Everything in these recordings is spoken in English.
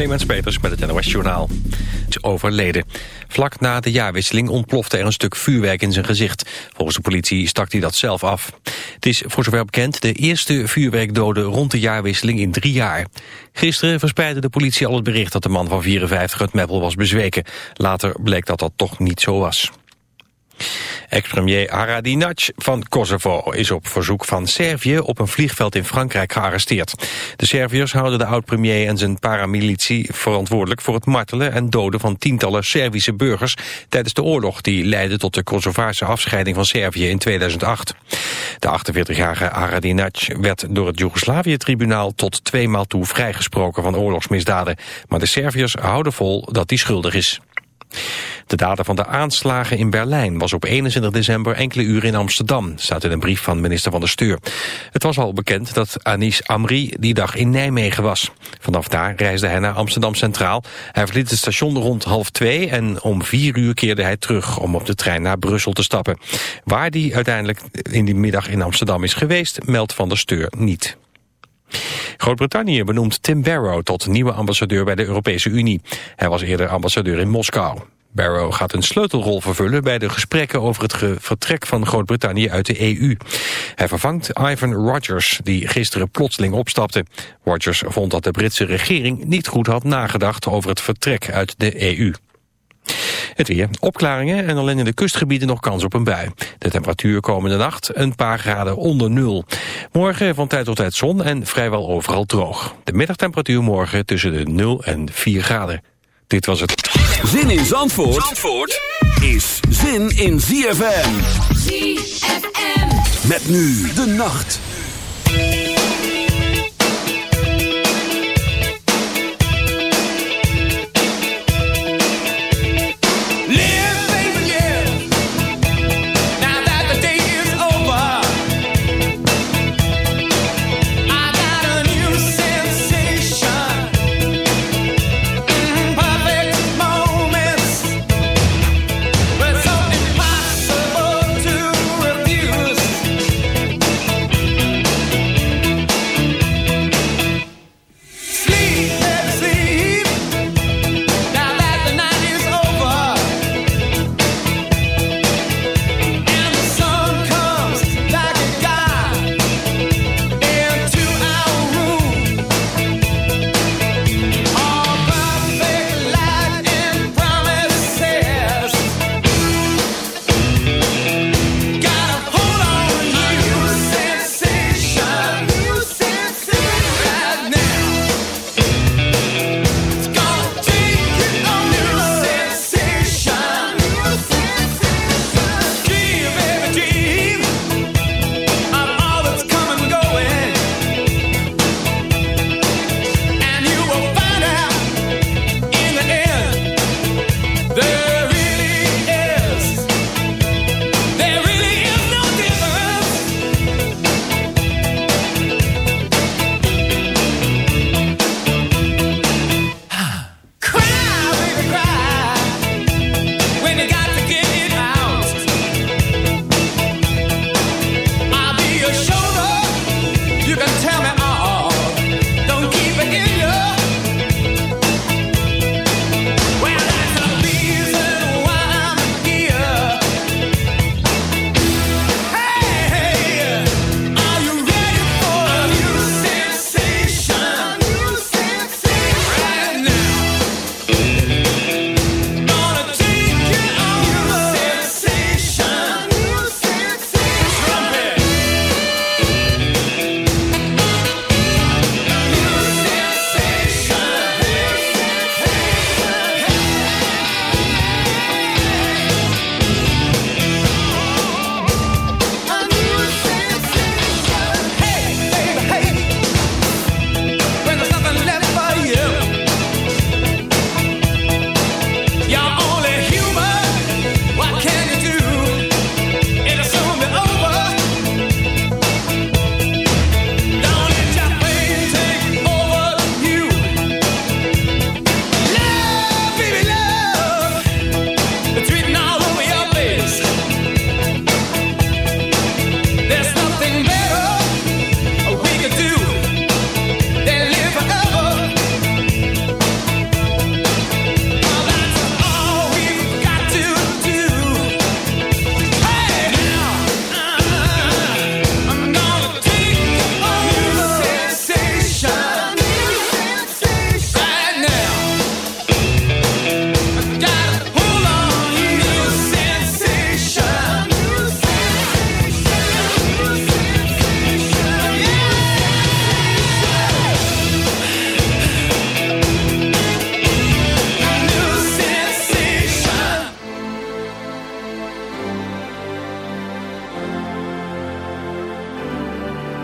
Clemens Peters met het NOS Journaal. is overleden. Vlak na de jaarwisseling ontplofte er een stuk vuurwerk in zijn gezicht. Volgens de politie stak hij dat zelf af. Het is voor zover bekend de eerste vuurwerkdode rond de jaarwisseling in drie jaar. Gisteren verspreidde de politie al het bericht dat de man van 54 uit Meppel was bezweken. Later bleek dat dat toch niet zo was. Ex-premier Haradinac van Kosovo is op verzoek van Servië op een vliegveld in Frankrijk gearresteerd. De Serviërs houden de oud-premier en zijn paramilitie verantwoordelijk voor het martelen en doden van tientallen Servische burgers tijdens de oorlog die leidde tot de Kosovaarse afscheiding van Servië in 2008. De 48-jarige Haradinac werd door het Joegoslavië-tribunaal tot tweemaal toe vrijgesproken van oorlogsmisdaden. Maar de Serviërs houden vol dat hij schuldig is. De dader van de aanslagen in Berlijn was op 21 december enkele uren in Amsterdam, staat in een brief van minister van de Steur. Het was al bekend dat Anis Amri die dag in Nijmegen was. Vanaf daar reisde hij naar Amsterdam Centraal. Hij verliet het station rond half twee en om vier uur keerde hij terug om op de trein naar Brussel te stappen. Waar die uiteindelijk in die middag in Amsterdam is geweest, meldt van de Steur niet. Groot-Brittannië benoemt Tim Barrow tot nieuwe ambassadeur bij de Europese Unie. Hij was eerder ambassadeur in Moskou. Barrow gaat een sleutelrol vervullen bij de gesprekken over het vertrek van Groot-Brittannië uit de EU. Hij vervangt Ivan Rogers, die gisteren plotseling opstapte. Rogers vond dat de Britse regering niet goed had nagedacht over het vertrek uit de EU. Het weer. Opklaringen en alleen in de kustgebieden nog kans op een bui. De temperatuur komende nacht een paar graden onder nul. Morgen van tijd tot tijd zon en vrijwel overal droog. De middagtemperatuur morgen tussen de 0 en 4 graden. Dit was het. Zin in Zandvoort, Zandvoort is zin in ZFM. ZFM. Met nu de nacht.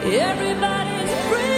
Everybody's free.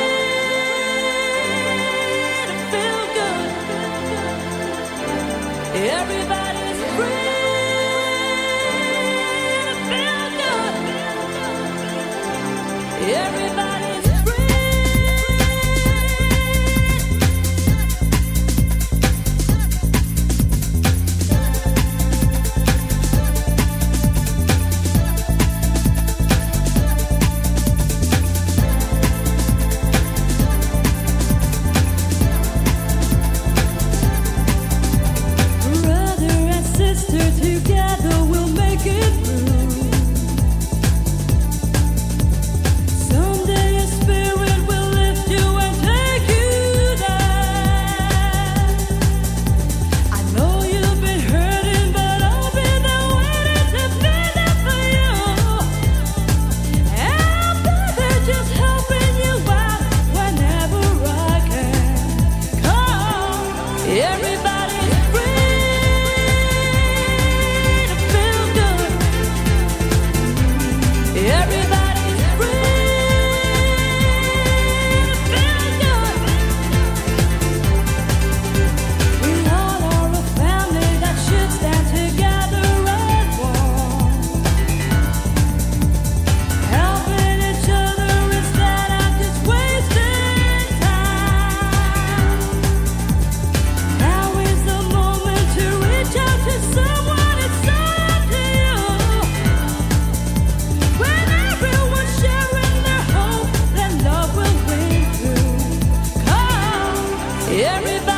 Everybody.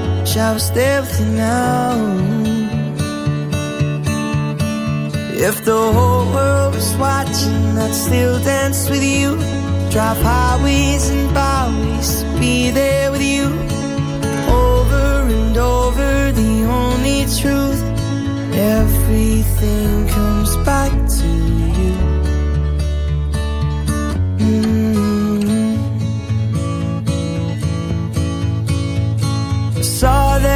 Shall I stay with you now? If the whole world was watching, I'd still dance with you. Drive highways and byways be there with you. Over and over, the only truth. Everything comes back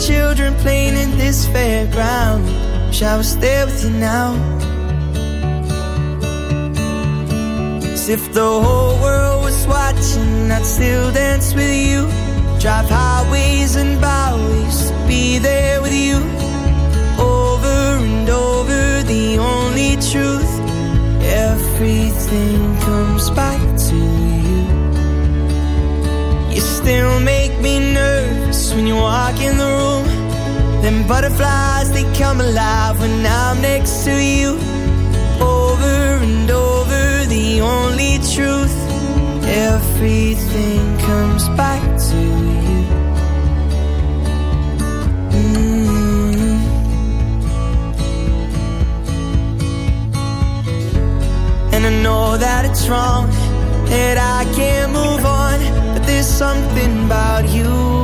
children playing in this fairground. Shall I stay with you now? As if the whole world was watching, I'd still dance with you. Drive highways Butterflies, they come alive when I'm next to you. Over and over, the only truth. Everything comes back to you. Mm. And I know that it's wrong, that I can't move on but there's something about you.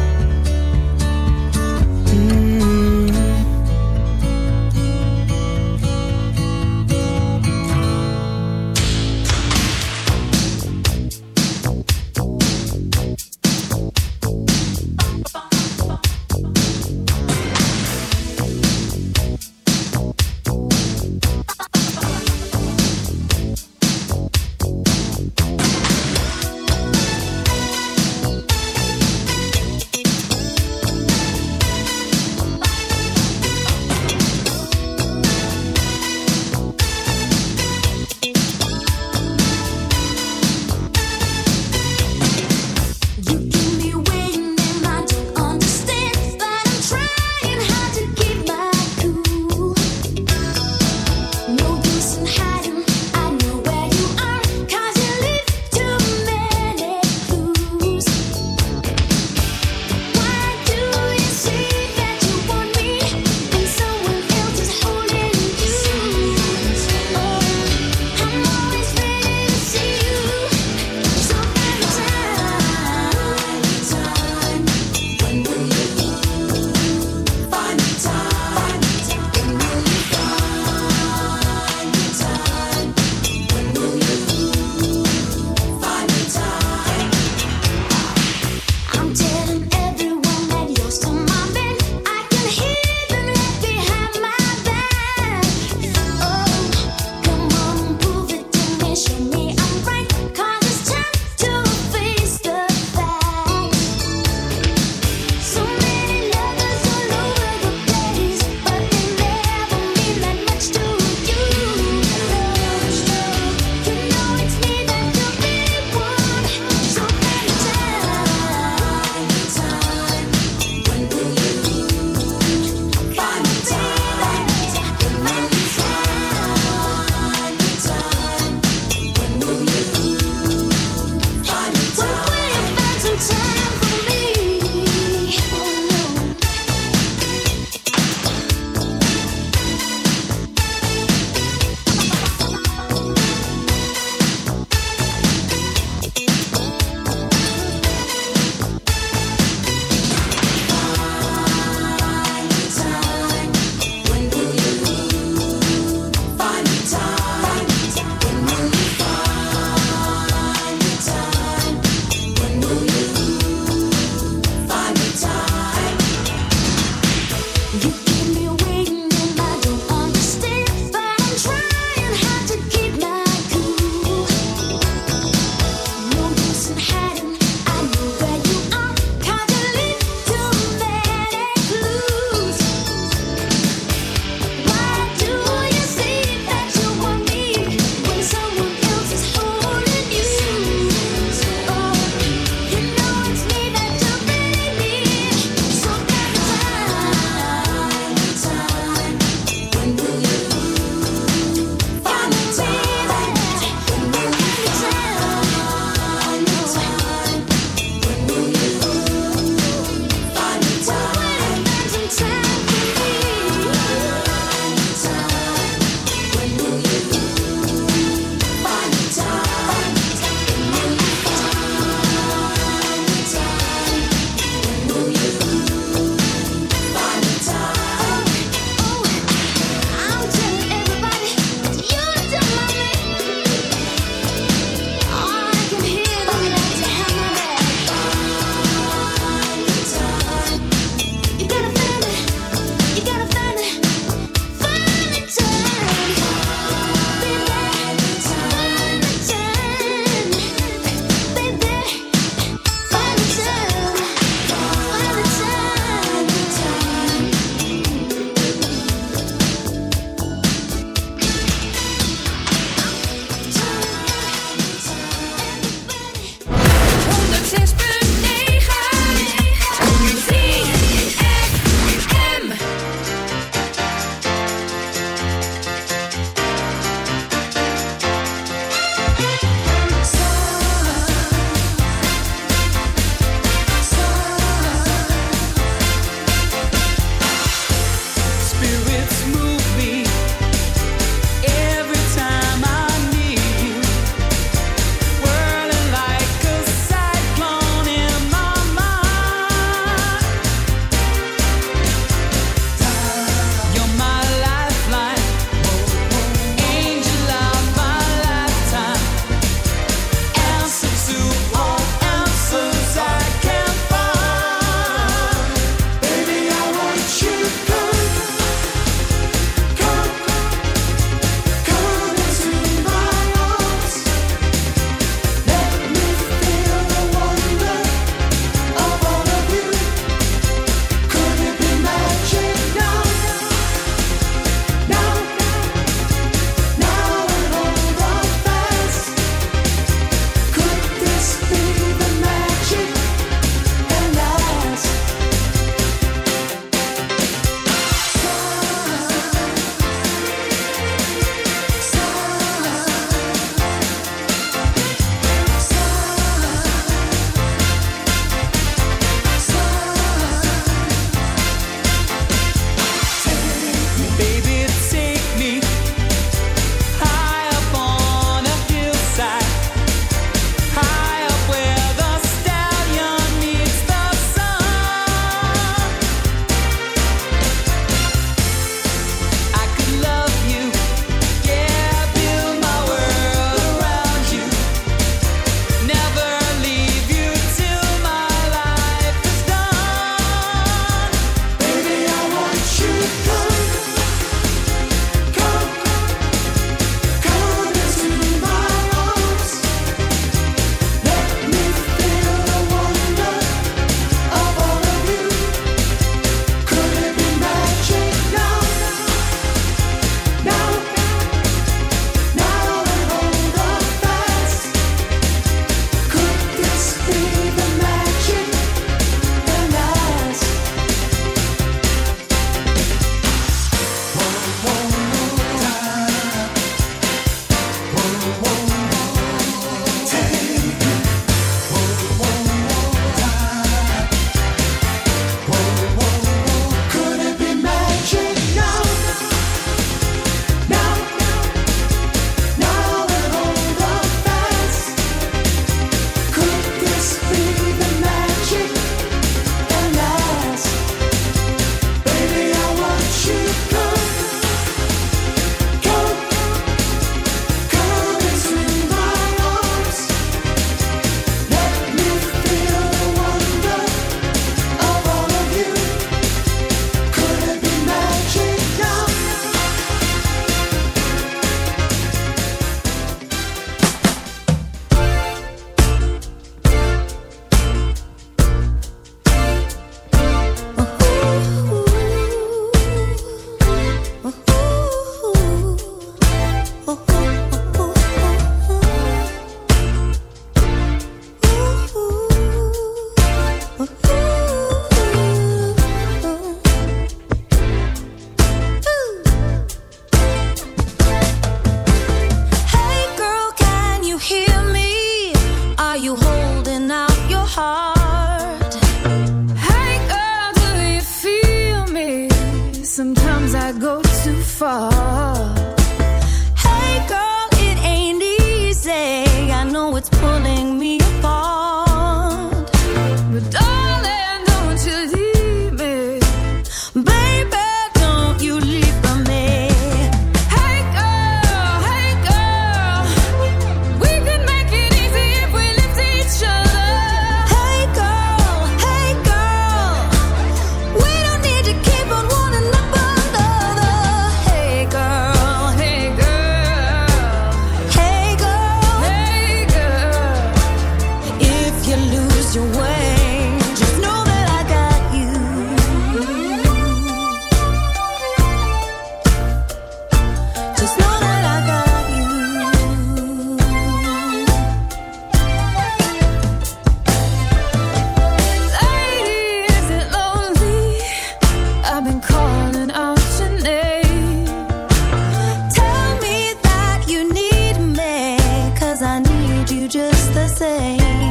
say.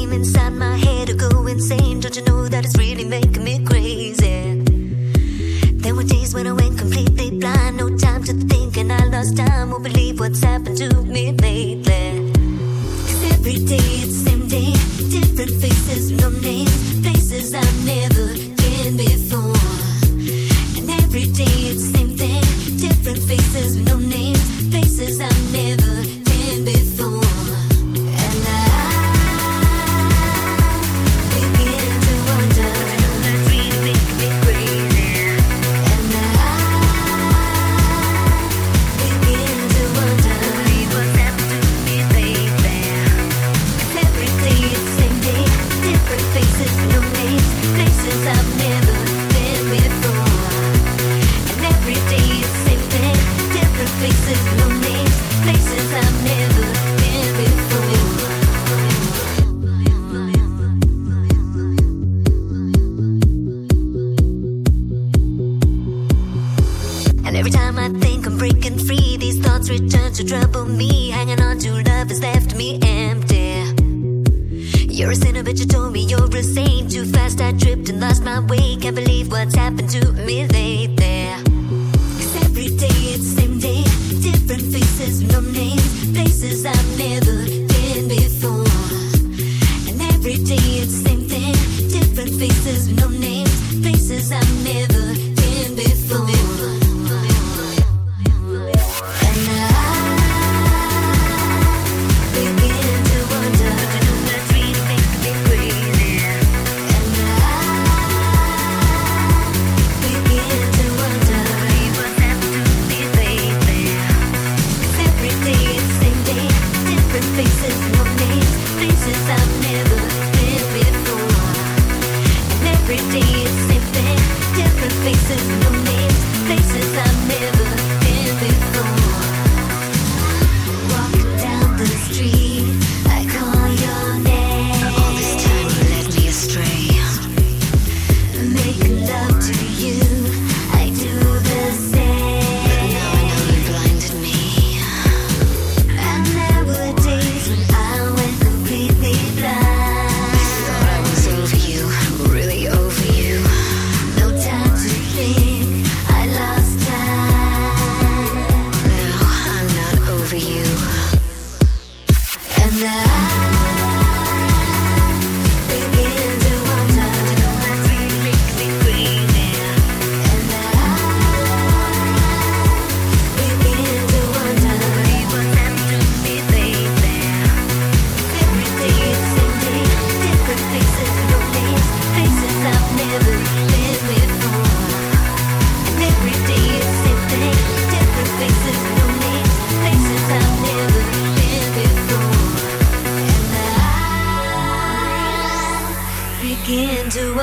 my way. Can't believe what's happened to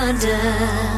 wonder.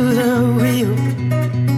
Losing